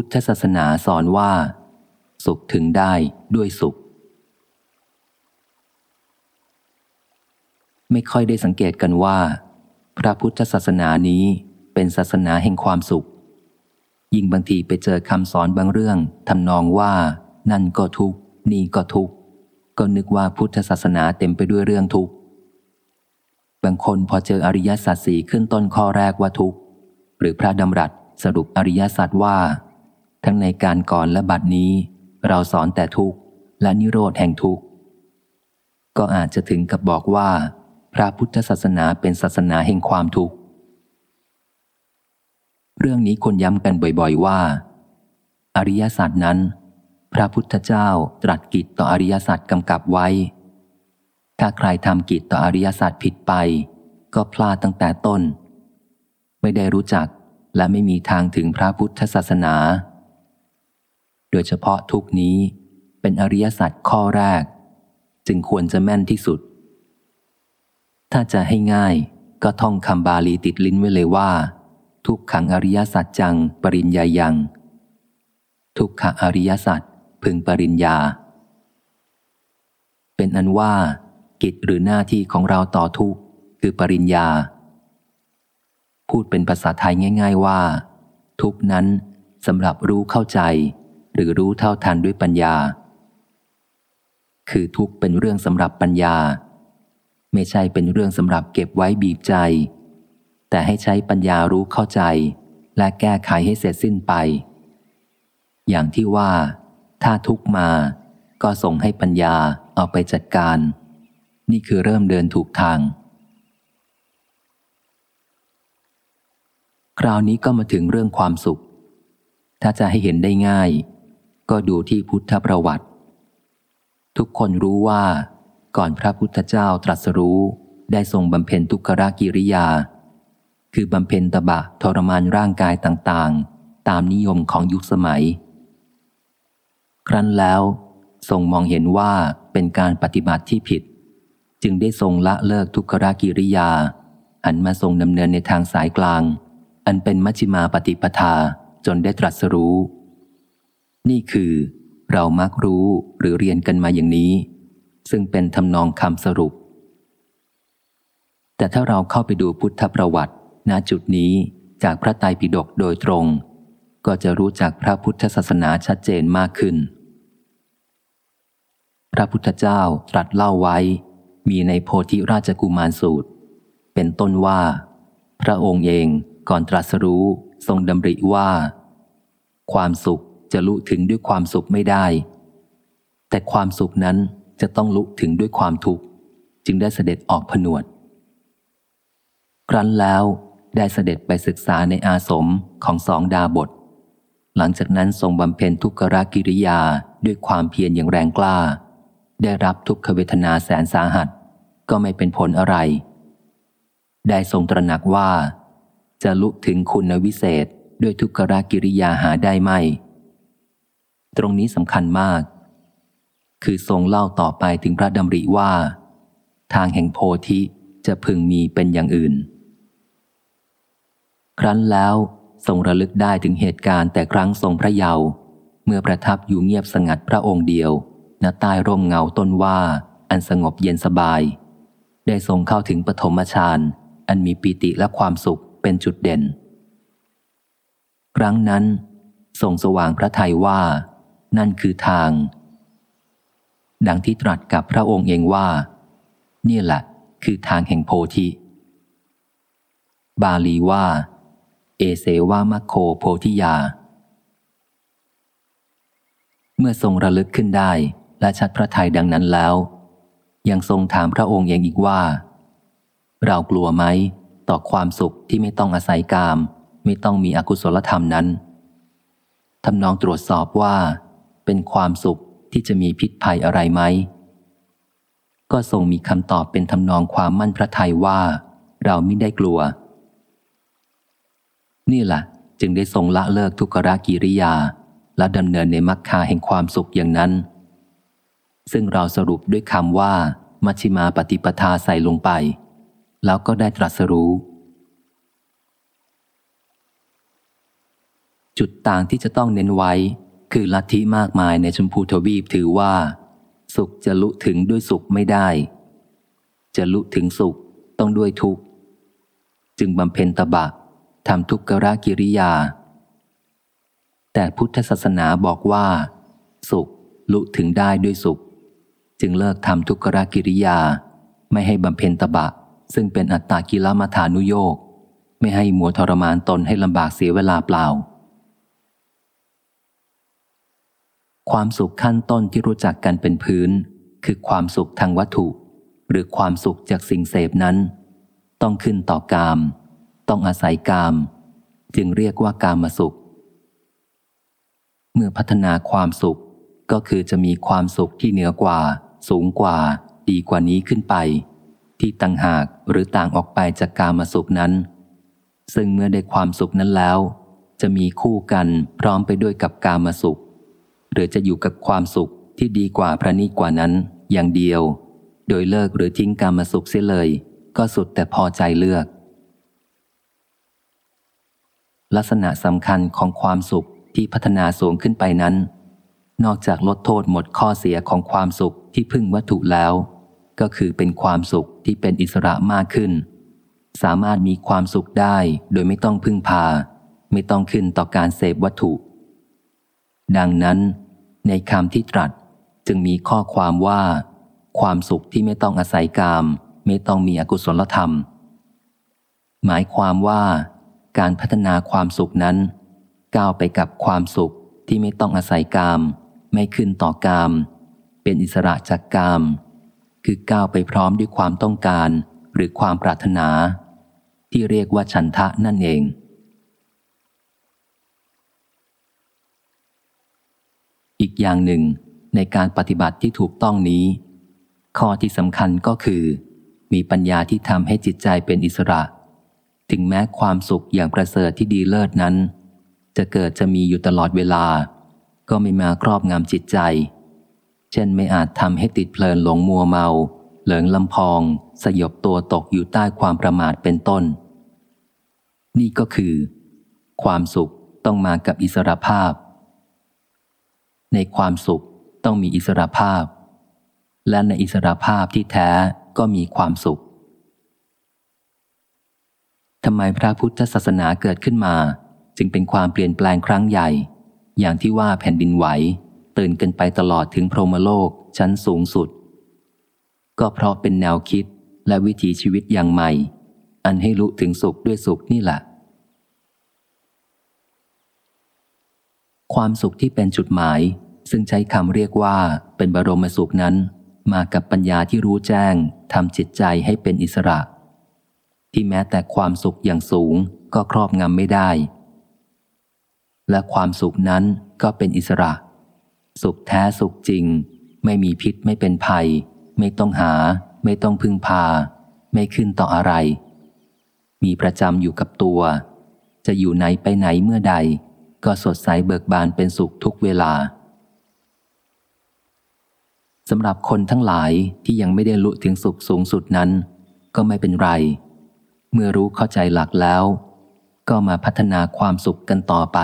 พุทธศาสนาสอนว่า สุขถึงได้ด้วยสุข ไม่ค่อยได้สังเกตกันว่า พระพุทธศาสนานี้เป็นศาสนาแห่งความสุข ยิ่งบางทีไปเจอคำสอนบางเรื่องทำนองว่า นั่นก็ทุกนี่ก็ทุกก็นึกว่าพุทธศาสนาเต็มไปด้วยเรื่องทุกข์ บางคนพอเจออริยสัจสี่ขึ้นต้นข้อแรกว่าทุกข์ หรือพระดำรัสสรุปอริยสัจว่า ทั้งในการก่อนและบัดนี้ เราสอนแต่ทุกข์และนิโรธแห่งทุกข์ ก็อาจจะถึงกับบอกว่า พระพุทธศาสนาเป็นศาสนาแห่งความทุกข์ เรื่องนี้คนย้ำกันบ่อยๆว่า อริยสัจนั้น พระพุทธเจ้าตรัสกิจต่ออริยสัจกำกับไว้ ถ้าใครทำกิจต่ออริยสัจผิดไป ก็พลาดตั้งแต่ต้น ไม่ได้รู้จักและไม่มีทางถึงพระพุทธศาสนา โดยเฉพาะทุกนี้เป็นอริยสัจข้อแรก จึงควรจะแม่นที่สุด ถ้าจะให้ง่ายก็ท่องคำบาลีติดลิ้นไว้เลยว่า ทุกขังอริยสัจจัง ปริญญายัง ทุกขอริยสัจพึงปริญญา เป็นอันว่า กิจหรือหน้าที่ของเราต่อทุกคือปริญญา พูดเป็นภาษาไทยง่าย ๆว่า ทุกนั้นสำหรับรู้เข้าใจ หรือรู้เท่าทันด้วยปัญญา คือทุกเป็นเรื่องสำหรับปัญญา ไม่ใช่เป็นเรื่องสำหรับเก็บไว้บีบใจ แต่ให้ใช้ปัญญารู้เข้าใจ และแก้ไขให้เสร็จสิ้นไป อย่างที่ว่า ถ้าทุกมา ก็ส่งให้ปัญญาเอาไปจัดการ นี่คือเริ่มเดินถูกทางคราวนี้ก็มาถึงเรื่องความสุข ถ้าจะให้เห็นได้ง่าย ก็ดูที่พุทธประวัติ ทุกคนรู้ว่า ก่อนพระพุทธเจ้าตรัสรู้ได้ทรงบำเพ็ญทุกขรากิริยา คือบำเพ็ญตบะทรมานร่างกายต่างๆ ตามนิยมของยุคสมัย ครั้นแล้วทรงมองเห็นว่าเป็นการปฏิบัติที่ผิด จึงได้ทรงละเลิกทุกขรากิริยาหันมาทรงดำเนินในทางสายกลาง อันเป็นมัชฌิมาปฏิปทาจนได้ตรัสรู้ นี่คือเรามักรู้หรือเรียนกันมาอย่างนี้ ซึ่งเป็นทำนองคำสรุป แต่ถ้าเราเข้าไปดูพุทธประวัติ ณจุดนี้จากพระไตรปิฎกโดยตรง ก็จะรู้จักพระพุทธศาสนาชัดเจนมากขึ้น พระพุทธเจ้าตรัสเล่าไว้ มีในโพธิราชกุมารสูตร เป็นต้นว่า พระองค์เองก่อนตรัสรู้ทรงดำริว่า ความสุข จะลุถึงด้วยความสุขไม่ได้ แต่ความสุขนั้นจะต้องลุถึงด้วยความทุกข์ จึงได้เสด็จออกผนวด ครั้นแล้วได้เสด็จไปศึกษาในอาสมของสองดาบท หลังจากนั้นทรงบำเพ็ญทุกขกิริยาด้วยความเพียรอย่างแรงกล้า ได้รับทุกขเวทนาแสนสาหัส ก็ไม่เป็นผลอะไร ได้ทรงตระหนักว่า จะลุถึงคุณวิเศษด้วยทุกขรากิริยาหาได้ไหม ตรงนี้สำคัญมาก คือทรงเล่าต่อไปถึงพระดำริว่า ทางแห่งโพธิจะพึงมีเป็นอย่างอื่น ครั้นแล้วทรงระลึกได้ถึงเหตุการณ์แต่ครั้งทรงพระเยาว์เมื่อประทับอยู่เงียบสงัดพระองค์เดียวณใต้ร่มเงาต้นว่าอันสงบเย็นสบาย ได้ทรงเข้าถึงปฐมฌานอันมีปิติและความสุขเป็นจุดเด่น ครั้งนั้นทรงสว่างพระทัยว่า นั่นคือทาง ดังที่ตรัสกับพระองค์เองว่านี่แหละคือทางแห่งโพธิ บาลีว่า เอเสวามโคโพธิยา เมื่อทรงระลึกขึ้นได้และชัดพระทัยดังนั้นแล้ว ยังทรงถามพระองค์เองอีกว่า เรากลัวไหมต่อความสุขที่ไม่ต้องอาศัยกาม ไม่ต้องมีอกุศลธรรมนั้นทำนองตรวจสอบว่า เป็นความสุขที่จะมีพิษภัยอะไรไหม ก็ทรงมีคำตอบเป็นทำนองความมั่นพระทัยว่า เราไม่ได้กลัว นี่แหละจึงได้ทรงละเลิกทุกขรกิริยา และดำเนินในมรรคาแห่งความสุขอย่างนั้น ซึ่งเราสรุปด้วยคำว่า มัชฌิมาปฏิปทาใส่ลงไป แล้วก็ได้ตรัสรู้จุดต่างที่จะต้องเน้นไว้ คือลัทธิมากมายในชมพูทวีปถือว่า สุขจะลุถึงด้วยสุขไม่ได้ จะลุถึงสุขต้องด้วยทุกข์ จึงบำเพ็ญตบะทำทุกขรากิริยา แต่พุทธศาสนาบอกว่า สุขลุถึงได้ด้วยสุข จึงเลิกทำทุกขรากิริยา ไม่ให้บำเพ็ญตบะ ซึ่งเป็นอัตตากิลมัฐานุโยกไม่ให้มัวทรมานตนให้ลำบากเสียเวลาเปล่า ความสุขขั้นต้นที่รู้จักกันเป็นพื้น คือความสุขทางวัตถุ หรือความสุขจากสิ่งเสพนั้น ต้องขึ้นต่อกาม ต้องอาศัยกาม จึงเรียกว่ากามสุข เมื่อพัฒนาความสุขก็คือจะมีความสุขที่เหนือกว่า สูงกว่า ดีกว่านี้ขึ้นไป ที่ต่างหากหรือต่างออกไปจากกามสุขนั้น ซึ่งเมื่อได้ความสุขนั้นแล้ว จะมีคู่กันพร้อมไปด้วยกับกามสุข หรือจะอยู่กับความสุขที่ดีกว่าพระนิกว่านั้น อย่างเดียว โดยเลิกหรือทิ้งกามาสุขเสียเลย ก็สุดแต่พอใจเลือก ลักษณะสำคัญของความสุขที่พัฒนาสูงขึ้นไปนั้น นอกจากลดโทษหมดข้อเสียของความสุขที่พึ่งวัตถุแล้ว ก็คือเป็นความสุขที่เป็นอิสระมากขึ้น สามารถมีความสุขได้โดยไม่ต้องพึ่งพา ไม่ต้องขึ้นต่อการเสพวัตถุ ดังนั้น ในคำที่ตรัสจึงมีข้อความว่า ความสุขที่ไม่ต้องอาศัยกาม ไม่ต้องมีอกุศลธรรม หมายความว่า การพัฒนาความสุขนั้น ก้าวไปกับความสุขที่ไม่ต้องอาศัยกาม ไม่ขึ้นต่อกาม เป็นอิสระจากกาม คือก้าวไปพร้อมด้วยความต้องการหรือความปรารถนา ที่เรียกว่าฉันทะนั่นเอง อีกอย่างหนึ่งในการปฏิบัติที่ถูกต้องนี้ ข้อที่สำคัญก็คือ มีปัญญาที่ทำให้จิตใจเป็นอิสระ ถึงแม้ความสุขอย่างประเสริฐที่ดีเลิศนั้น จะเกิดจะมีอยู่ตลอดเวลา ก็ไม่มาครอบงำจิตใจ เช่นไม่อาจทำให้ติดเพลินหลงมัวเมา เหลิงลำพอง สยบตัวตกอยู่ใต้ความประมาทเป็นต้น นี่ก็คือ ความสุขต้องมากับอิสรภาพ ในความสุขต้องมีอิสระภาพ และในอิสระภาพที่แท้ก็มีความสุขทำไมพระพุทธศาสนาเกิดขึ้นมา จึงเป็นความเปลี่ยนแปลงครั้งใหญ่ อย่างที่ว่าแผ่นดินไหว ตื่นกันไปตลอดถึงพรหมโลกชั้นสูงสุด ก็เพราะเป็นแนวคิดและวิถีชีวิตอย่างใหม่ อันให้รู้ถึงสุขด้วยสุขนี่แหละ ความสุขที่เป็นจุดหมาย ซึ่งใช้คำเรียกว่าเป็นบรมสุขนั้น มากับปัญญาที่รู้แจ้งทำจิตใจให้เป็นอิสระ ที่แม้แต่ความสุขอย่างสูงก็ครอบงำไม่ได้ และความสุขนั้นก็เป็นอิสระ สุขแท้สุขจริง ไม่มีพิษไม่เป็นภัย ไม่ต้องหา ไม่ต้องพึ่งพา ไม่ขึ้นต่ออะไร มีประจำอยู่กับตัว จะอยู่ไหนไปไหนเมื่อใด ก็สดใสเบิกบานเป็นสุขทุกเวลาสำหรับคนทั้งหลายที่ยังไม่ได้ลุถึงสุขสูงสุดนั้น ก็ไม่เป็นไร เมื่อรู้เข้าใจหลักแล้ว ก็มาพัฒนาความสุขกันต่อไป